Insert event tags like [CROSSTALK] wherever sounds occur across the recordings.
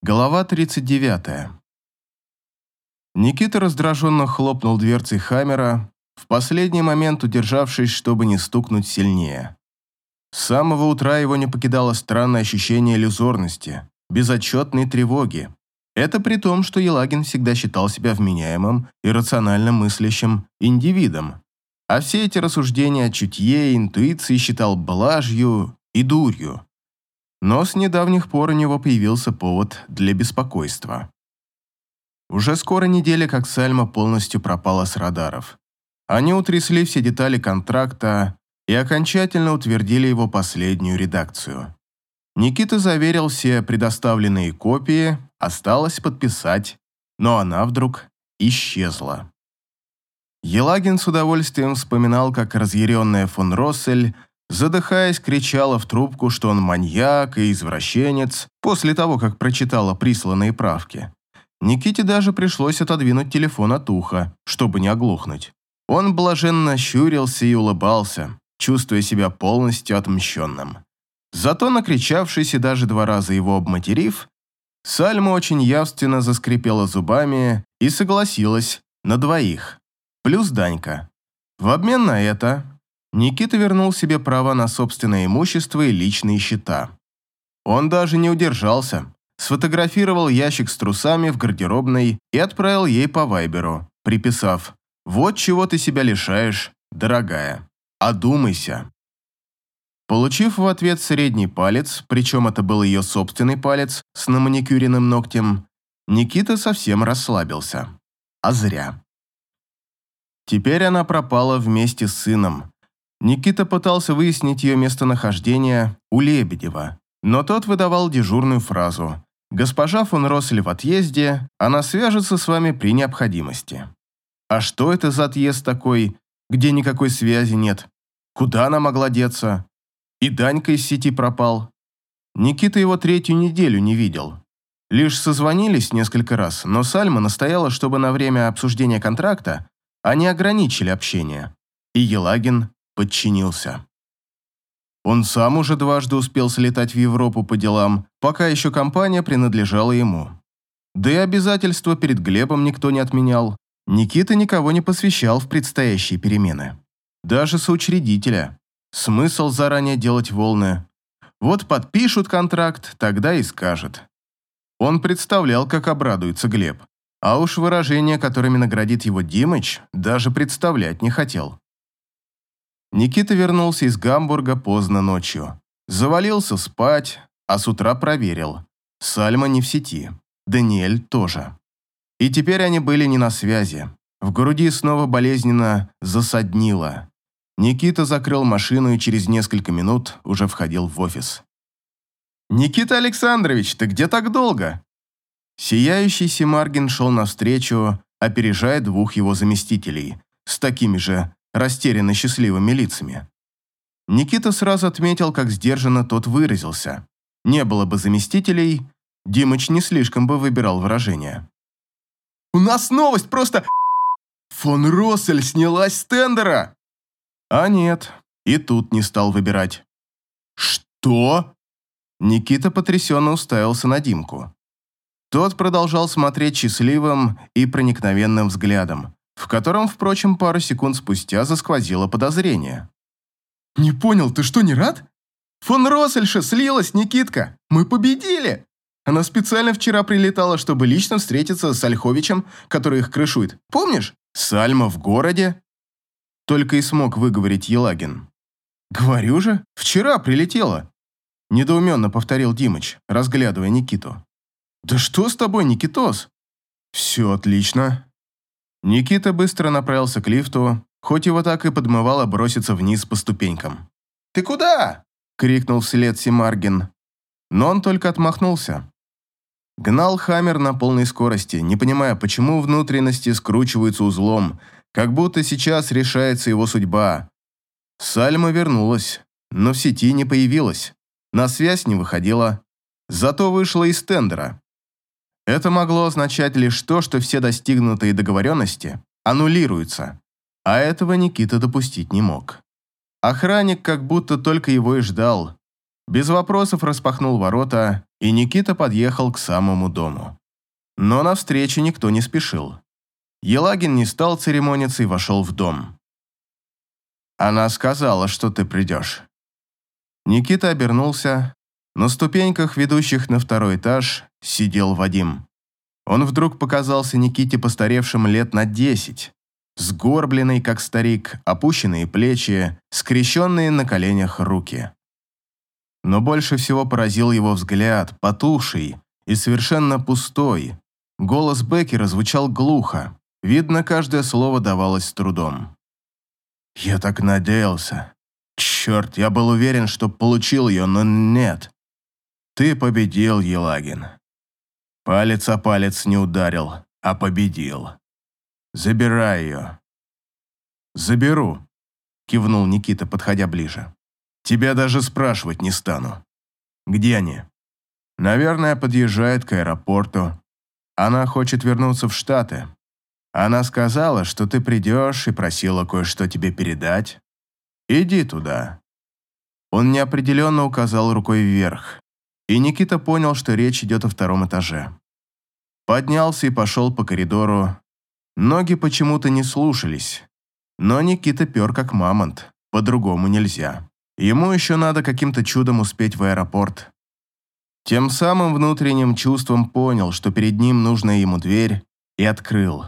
Глава 39. Никита раздраженно хлопнул дверцей Хаммера, в последний момент удержавшись, чтобы не стукнуть сильнее. С самого утра его не покидало странное ощущение иллюзорности, безотчетной тревоги. Это при том, что Елагин всегда считал себя вменяемым и рационально мыслящим индивидом, а все эти рассуждения о чутье и интуиции считал блажью и дурью. Но с недавних пор у него появился повод для беспокойства. Уже скоро неделя, как Сальма полностью пропала с радаров. Они утрясли все детали контракта и окончательно утвердили его последнюю редакцию. Никита заверил все предоставленные копии, осталось подписать, но она вдруг исчезла. Елагин с удовольствием вспоминал, как разъяренная фон Россель задыхаясь, кричала в трубку, что он маньяк и извращенец, после того, как прочитала присланные правки. Никите даже пришлось отодвинуть телефон от уха, чтобы не оглохнуть. Он блаженно щурился и улыбался, чувствуя себя полностью отмщенным. Зато накричавшись и даже два раза его обматерив, Сальма очень явственно заскрипела зубами и согласилась на двоих, плюс Данька. В обмен на это Никита вернул себе права на собственное имущество и личные счета. Он даже не удержался, сфотографировал ящик с трусами в гардеробной и отправил ей по вайберу, приписав «Вот чего ты себя лишаешь, дорогая. Одумайся». Получив в ответ средний палец, причем это был ее собственный палец с наманикюренным ногтем, Никита совсем расслабился. А зря. Теперь она пропала вместе с сыном, Никита пытался выяснить ее местонахождение у Лебедева, но тот выдавал дежурную фразу «Госпожа фон Россель в отъезде, она свяжется с вами при необходимости». А что это за отъезд такой, где никакой связи нет? Куда она могла деться? И Данька из сети пропал. Никита его третью неделю не видел. Лишь созвонились несколько раз, но Сальма настояла, чтобы на время обсуждения контракта они ограничили общение. И Елагин подчинился. Он сам уже дважды успел слетать в Европу по делам, пока еще компания принадлежала ему. Да и обязательства перед Глебом никто не отменял. Никита никого не посвящал в предстоящие перемены. Даже соучредителя. Смысл заранее делать волны. Вот подпишут контракт, тогда и скажет. Он представлял, как обрадуется Глеб. А уж выражения, которыми наградит его Димыч, даже представлять не хотел. Никита вернулся из Гамбурга поздно ночью. Завалился спать, а с утра проверил. Сальма не в сети. Даниэль тоже. И теперь они были не на связи. В груди снова болезненно засаднило. Никита закрыл машину и через несколько минут уже входил в офис. «Никита Александрович, ты где так долго?» Сияющий Семаргин шел навстречу, опережая двух его заместителей, с такими же растерянно счастливыми лицами. Никита сразу отметил, как сдержанно тот выразился. Не было бы заместителей, Димыч не слишком бы выбирал выражения. «У нас новость, просто... [LAUGHS] Фон Россель снялась с тендера!» А нет, и тут не стал выбирать. «Что?» Никита потрясенно уставился на Димку. Тот продолжал смотреть счастливым и проникновенным взглядом, в котором, впрочем, пару секунд спустя засквозило подозрение. «Не понял, ты что, не рад? Фон Россельша слилась, Никитка! Мы победили!» Она специально вчера прилетала, чтобы лично встретиться с Ольховичем, который их крышует. Помнишь? Сальма в городе?» Только и смог выговорить Елагин. «Говорю же, вчера прилетела!» Недоуменно повторил Димыч, разглядывая Никиту. «Да что с тобой, Никитос?» «Все отлично», Никита быстро направился к лифту, хоть его так и подмывало броситься вниз по ступенькам. «Ты куда?» — крикнул вслед Симаргин. Но он только отмахнулся. Гнал Хаммер на полной скорости, не понимая, почему внутренности скручиваются узлом, как будто сейчас решается его судьба. Сальма вернулась, но в сети не появилась, на связь не выходила, зато вышла из тендера. Это могло означать лишь то, что все достигнутые договоренности аннулируются, а этого Никита допустить не мог. Охранник как будто только его и ждал. Без вопросов распахнул ворота и Никита подъехал к самому дому. Но на встречу никто не спешил. Елагин не стал церемониться и вошел в дом. «Она сказала, что ты придешь». Никита обернулся. На ступеньках, ведущих на второй этаж, сидел Вадим. Он вдруг показался Никите постаревшим лет на десять, сгорбленный, как старик, опущенные плечи, скрещенные на коленях руки. Но больше всего поразил его взгляд, потухший и совершенно пустой. Голос Беккера звучал глухо, видно, каждое слово давалось с трудом. «Я так надеялся. Черт, я был уверен, что получил ее, но нет. Ты победил, Елагин. Палец о палец не ударил, а победил. Забирай ее». «Заберу», — кивнул Никита, подходя ближе. «Тебя даже спрашивать не стану. Где они?» «Наверное, подъезжает к аэропорту. Она хочет вернуться в Штаты. Она сказала, что ты придешь и просила кое-что тебе передать. Иди туда». Он неопределенно указал рукой вверх, и Никита понял, что речь идет о втором этаже. Поднялся и пошел по коридору. Ноги почему-то не слушались, но Никита пер как мамонт, по-другому нельзя. Ему еще надо каким-то чудом успеть в аэропорт. Тем самым внутренним чувством понял, что перед ним нужна ему дверь, и открыл.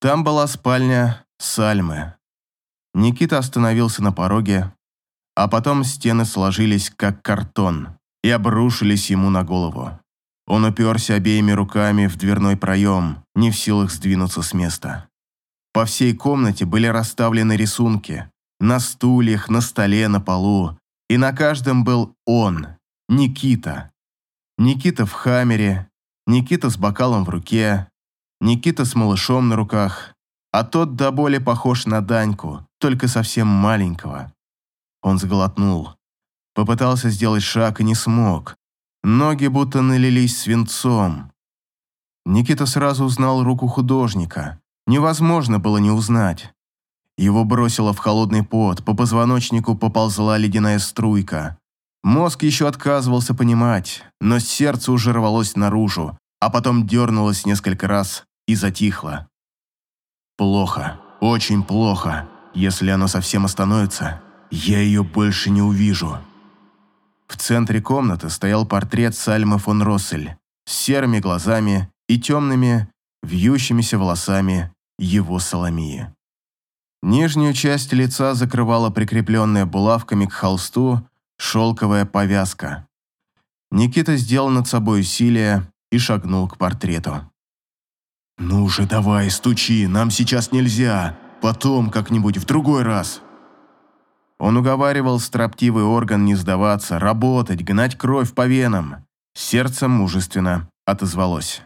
Там была спальня Сальмы. Никита остановился на пороге, а потом стены сложились как картон и обрушились ему на голову. Он уперся обеими руками в дверной проем, не в силах сдвинуться с места. По всей комнате были расставлены рисунки. На стульях, на столе, на полу. И на каждом был он, Никита. Никита в хаммере, Никита с бокалом в руке, Никита с малышом на руках, а тот до боли похож на Даньку, только совсем маленького. Он сглотнул. Попытался сделать шаг и не смог. Ноги будто налились свинцом. Никита сразу узнал руку художника. Невозможно было не узнать. Его бросило в холодный пот, по позвоночнику поползла ледяная струйка. Мозг еще отказывался понимать, но сердце уже рвалось наружу, а потом дернулось несколько раз и затихло. Плохо, очень плохо. Если оно совсем остановится, я ее больше не увижу. В центре комнаты стоял портрет Сальмы фон Россель с серыми глазами и темными, вьющимися волосами его Соломии. Нижнюю часть лица закрывала прикрепленная булавками к холсту шелковая повязка. Никита сделал над собой усилие и шагнул к портрету. «Ну же, давай, стучи, нам сейчас нельзя. Потом как-нибудь, в другой раз». Он уговаривал строптивый орган не сдаваться, работать, гнать кровь по венам. Сердце мужественно отозвалось.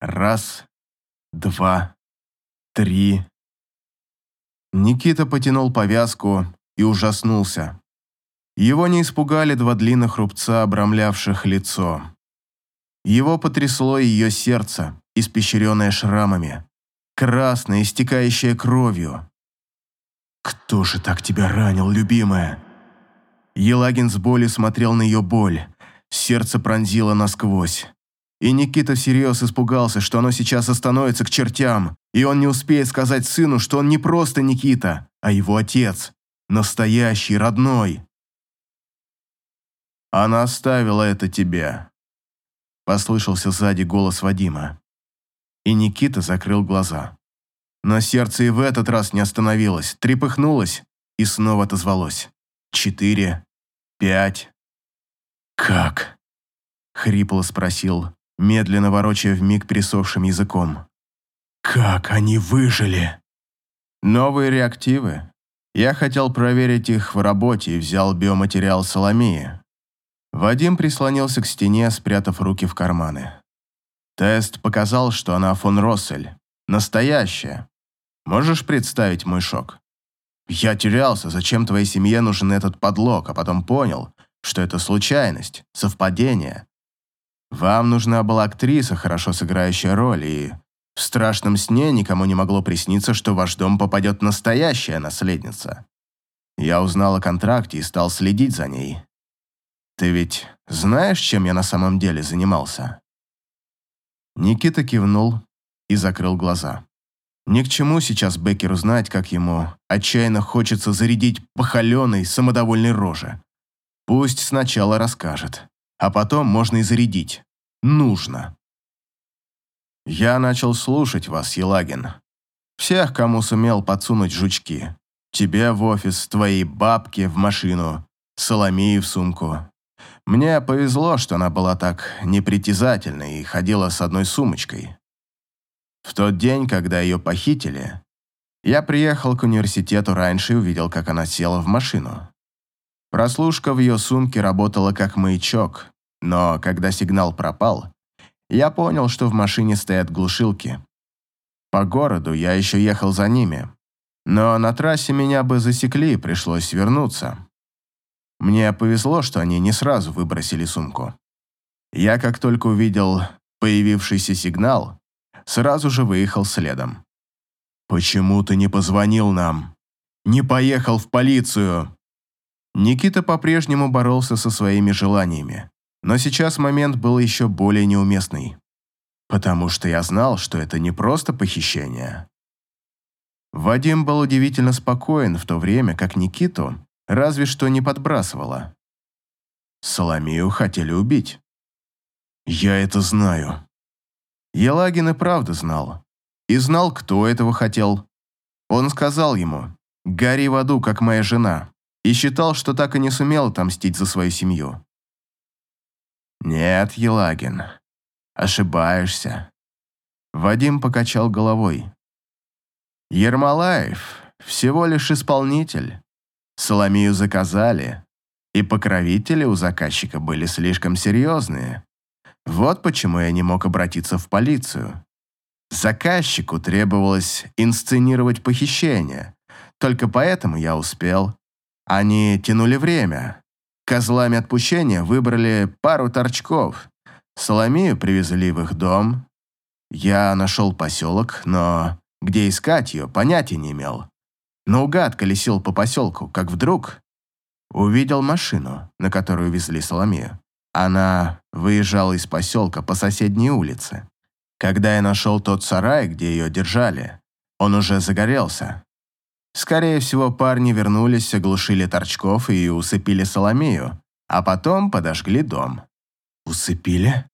Раз, два, три. Никита потянул повязку и ужаснулся. Его не испугали два длинных рубца, обрамлявших лицо. Его потрясло ее сердце, испещренное шрамами, красное, истекающее кровью. «Кто же так тебя ранил, любимая?» Елагин с болью смотрел на ее боль. Сердце пронзило насквозь. И Никита всерьез испугался, что оно сейчас остановится к чертям, и он не успеет сказать сыну, что он не просто Никита, а его отец. Настоящий, родной. «Она оставила это тебе», – послышался сзади голос Вадима. И Никита закрыл глаза. Но сердце и в этот раз не остановилось, трепыхнулось и снова отозвалось. «Четыре, пять...» «Как?» – хрипло спросил, медленно ворочая вмиг пересохшим языком. «Как они выжили?» «Новые реактивы. Я хотел проверить их в работе и взял биоматериал Соломии». Вадим прислонился к стене, спрятав руки в карманы. Тест показал, что она фон Россель. Настоящая. Можешь представить мой шок? Я терялся, зачем твоей семье нужен этот подлог, а потом понял, что это случайность, совпадение. Вам нужна была актриса, хорошо сыграющая роль, и в страшном сне никому не могло присниться, что в ваш дом попадет настоящая наследница. Я узнал о контракте и стал следить за ней. Ты ведь знаешь, чем я на самом деле занимался?» Никита кивнул и закрыл глаза. Ни к чему сейчас Беккеру знать, как ему отчаянно хочется зарядить по холеной, самодовольной роже. Пусть сначала расскажет, а потом можно и зарядить. Нужно. Я начал слушать вас, Елагин. Всех, кому сумел подсунуть жучки. Тебе в офис, твоей бабке в машину, Соломии в сумку. Мне повезло, что она была так непритязательной и ходила с одной сумочкой. В тот день, когда ее похитили, я приехал к университету раньше и увидел, как она села в машину. Прослушка в ее сумке работала как маячок, но когда сигнал пропал, я понял, что в машине стоят глушилки. По городу я еще ехал за ними, но на трассе меня бы засекли и пришлось вернуться. Мне повезло, что они не сразу выбросили сумку. Я как только увидел появившийся сигнал, сразу же выехал следом. «Почему ты не позвонил нам? Не поехал в полицию?» Никита по-прежнему боролся со своими желаниями, но сейчас момент был еще более неуместный. Потому что я знал, что это не просто похищение. Вадим был удивительно спокоен в то время, как Никиту разве что не подбрасывало. Соломею хотели убить. Я это знаю. Елагин и правда знал. И знал, кто этого хотел. Он сказал ему, «Гори в аду, как моя жена», и считал, что так и не сумел отомстить за свою семью. «Нет, Елагин, ошибаешься». Вадим покачал головой. «Ермолаев всего лишь исполнитель. Соломию заказали, и покровители у заказчика были слишком серьезные. Вот почему я не мог обратиться в полицию. Заказчику требовалось инсценировать похищение. Только поэтому я успел. Они тянули время. Козлами отпущения выбрали пару торчков. Соломию привезли в их дом. Я нашел поселок, но где искать ее, понятия не имел. Наугад колесил по поселку, как вдруг увидел машину, на которую везли Соломею. Она выезжала из поселка по соседней улице. Когда я нашел тот сарай, где ее держали, он уже загорелся. Скорее всего, парни вернулись, оглушили торчков и усыпили Соломею, а потом подожгли дом. «Усыпили?»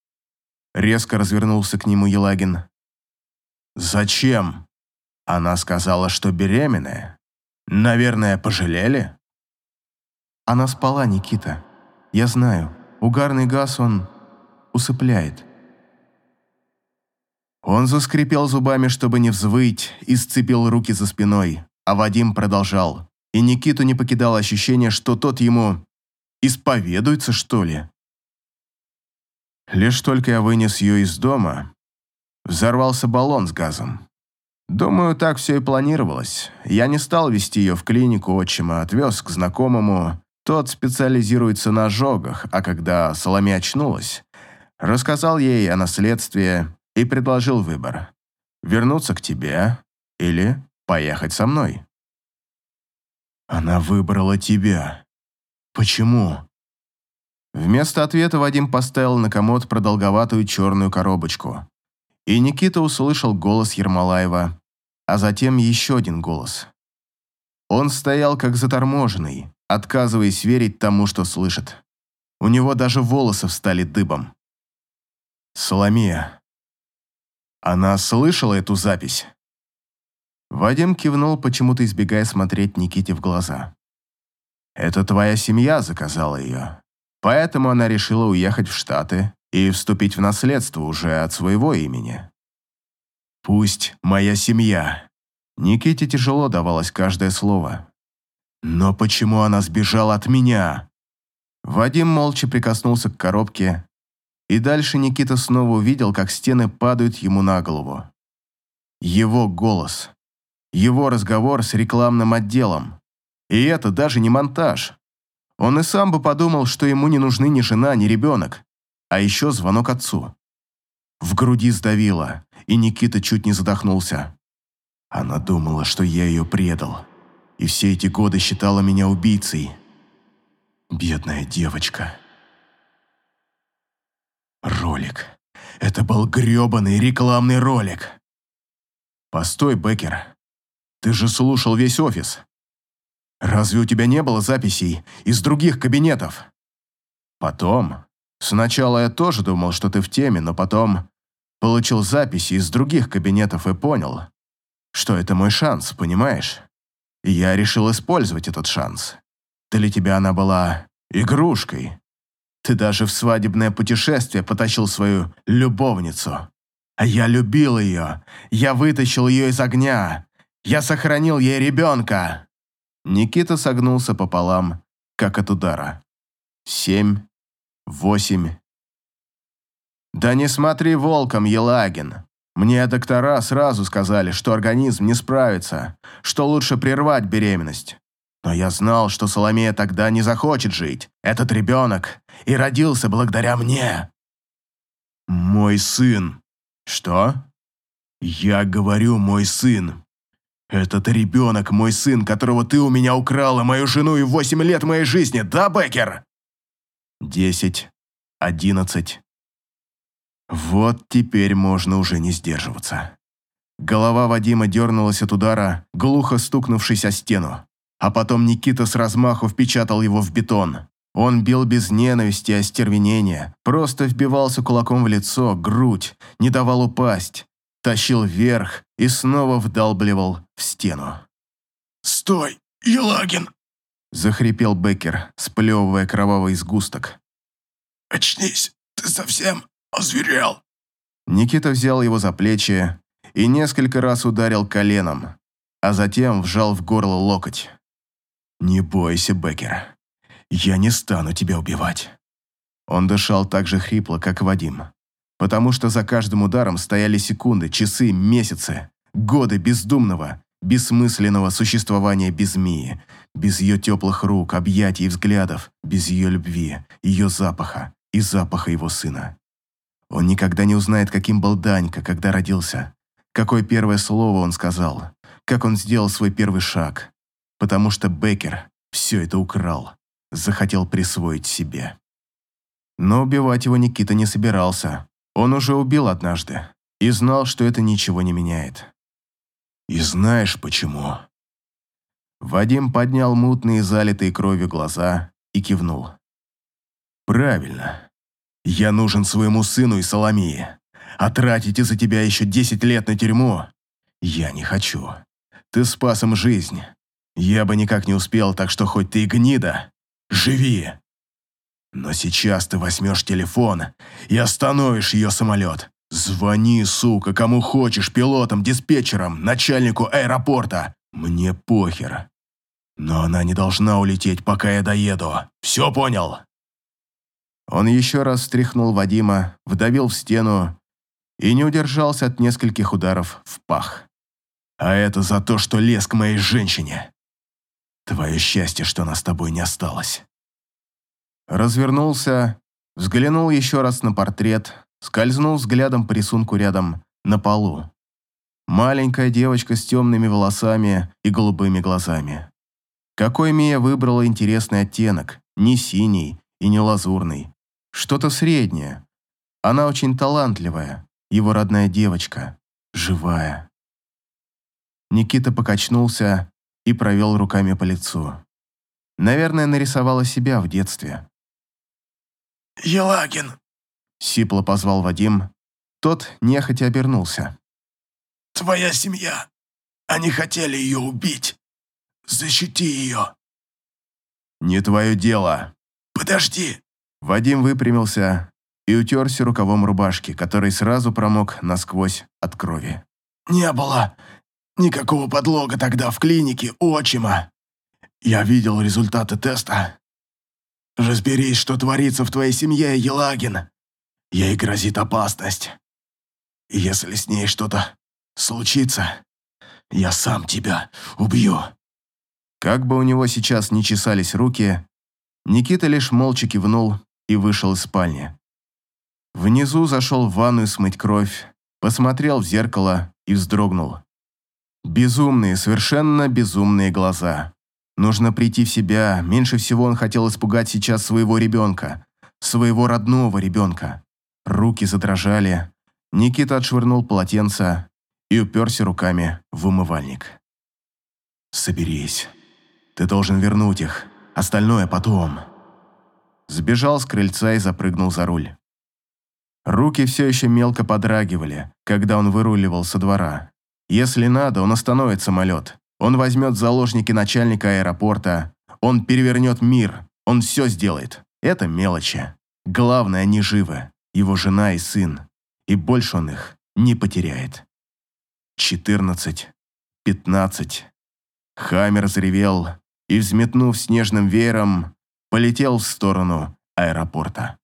Резко развернулся к нему Елагин. «Зачем?» Она сказала, что беременная. Наверное, пожалели? Она спала, Никита. Я знаю. Угарный газ он усыпляет. Он заскрипел зубами, чтобы не взвыть, и сцепил руки за спиной, а Вадим продолжал. И Никиту не покидало ощущение, что тот ему исповедуется, что ли. Лишь только я вынес ее из дома, взорвался баллон с газом. Думаю, так все и планировалось. Я не стал вести ее в клинику отчима, отвез к знакомому, тот специализируется на ожогах, а когда Соломе очнулась, рассказал ей о наследстве и предложил выбор – вернуться к тебе или поехать со мной. Она выбрала тебя. Почему? Вместо ответа Вадим поставил на комод продолговатую черную коробочку. И Никита услышал голос Ермолаева, а затем еще один голос. Он стоял как заторможенный, отказываясь верить тому, что слышит. У него даже волосы встали дыбом. Соломия. Она слышала эту запись? Вадим кивнул, почему-то избегая смотреть Никите в глаза. «Это твоя семья заказала ее. Поэтому она решила уехать в Штаты и вступить в наследство уже от своего имени. Пусть моя семья». Никите тяжело давалось каждое слово. Но почему она сбежала от меня? Вадим молча прикоснулся к коробке, и дальше Никита снова увидел, как стены падают ему на голову. Его голос. Его разговор с рекламным отделом. И это даже не монтаж. Он и сам бы подумал, что ему не нужны ни жена, ни ребенок, а еще звонок отцу. В груди сдавило, и Никита чуть не задохнулся. Она думала, что я ее предал и все эти годы считала меня убийцей. Бедная девочка. Ролик. Это был грёбаный рекламный ролик. Постой, Беккер. Ты же слушал весь офис. Разве у тебя не было записей из других кабинетов? Потом. Сначала я тоже думал, что ты в теме, но потом получил записи из других кабинетов и понял, что это мой шанс, понимаешь? Я решил использовать этот шанс. Для тебя она была игрушкой. Ты даже в свадебное путешествие потащил свою любовницу. А я любил ее. Я вытащил ее из огня. Я сохранил ей ребенка. Никита согнулся пополам, как от удара. Семь, восемь. Да не смотри волком, Елагин. Мне доктора сразу сказали, что организм не справится, что лучше прервать беременность. Но я знал, что Соломея тогда не захочет жить. Этот ребенок и родился благодаря мне. Мой сын. Что? Я говорю, мой сын. Этот ребенок мой сын, которого ты у меня украла, мою жену и восемь лет моей жизни, да, Беккер? Десять, одиннадцать. Вот теперь можно уже не сдерживаться. Голова Вадима дернулась от удара, глухо стукнувшись о стену. А потом Никита с размаху впечатал его в бетон. Он бил без ненависти и остервенения, просто вбивался кулаком в лицо, грудь, не давал упасть, тащил вверх и снова вдалбливал в стену. «Стой, Елагин!» – захрипел Беккер, сплевывая кровавый сгусток. «Очнись, ты совсем озверел!» Никита взял его за плечи и несколько раз ударил коленом, а затем вжал в горло локоть. «Не бойся, Беккер. Я не стану тебя убивать». Он дышал так же хрипло, как Вадим, потому что за каждым ударом стояли секунды, часы, месяцы, годы бездумного, бессмысленного существования без Мии, без ее теплых рук, объятий и взглядов, без ее любви, ее запаха и запаха его сына. Он никогда не узнает, каким был Данька, когда родился, какое первое слово он сказал, как он сделал свой первый шаг, потому что Беккер все это украл захотел присвоить себе. Но убивать его Никита не собирался. Он уже убил однажды и знал, что это ничего не меняет. И знаешь почему? Вадим поднял мутные, залитые кровью глаза и кивнул. «Правильно. Я нужен своему сыну и Соломии. А тратить из-за тебя еще десять лет на тюрьму я не хочу. Ты спас им жизнь. Я бы никак не успел, так что хоть ты и гнида, Живи. Но сейчас ты возьмешь телефон и остановишь ее самолет. Звони, сука, кому хочешь, пилотам, диспетчерам, начальнику аэропорта. Мне похер. Но она не должна улететь, пока я доеду. Все понял?» Он еще раз встряхнул Вадима, вдавил в стену и не удержался от нескольких ударов в пах. «А это за то, что лез к моей женщине. Твое счастье, что нас с тобой не осталось. Развернулся, взглянул еще раз на портрет, скользнул взглядом по рисунку рядом на полу. Маленькая девочка с темными волосами и голубыми глазами. Какой Мия выбрала интересный оттенок, не синий и не лазурный. Что-то среднее. Она очень талантливая, его родная девочка, живая. Никита покачнулся, и провел руками по лицу. Наверное, нарисовала себя в детстве. «Елагин!» — сипло позвал Вадим. Тот нехотя обернулся. «Твоя семья. Они хотели ее убить. Защити ее». «Не твое дело». «Подожди». Вадим выпрямился и утерся рукавом рубашки, который сразу промок насквозь от крови. «Не было Никакого подлога тогда в клинике у отчима. Я видел результаты теста. Разберись, что творится в твоей семье, Елагин. Ей грозит опасность. И если с ней что-то случится, я сам тебя убью». Как бы у него сейчас не чесались руки, Никита лишь молча кивнул и вышел из спальни. Внизу зашел в ванную смыть кровь, посмотрел в зеркало и вздрогнул. Безумные, совершенно безумные глаза. Нужно прийти в себя. Меньше всего он хотел испугать сейчас своего ребенка. Своего родного ребенка. руки задрожали. Никита отшвырнул полотенце и уперся руками в умывальник. «Соберись. Ты должен вернуть их. Остальное потом». Сбежал с крыльца и запрыгнул за руль. Руки все еще мелко подрагивали, когда он выруливал со двора. Если надо, он остановит самолет. Он возьмет заложники начальника аэропорта. Он перевернет мир. Он все сделает. Это мелочи. Главное, они живы. Его жена и сын. И больше он их не потеряет. Четырнадцать. Пятнадцать. Хаммер заревел и, взметнув снежным веером, полетел в сторону аэропорта.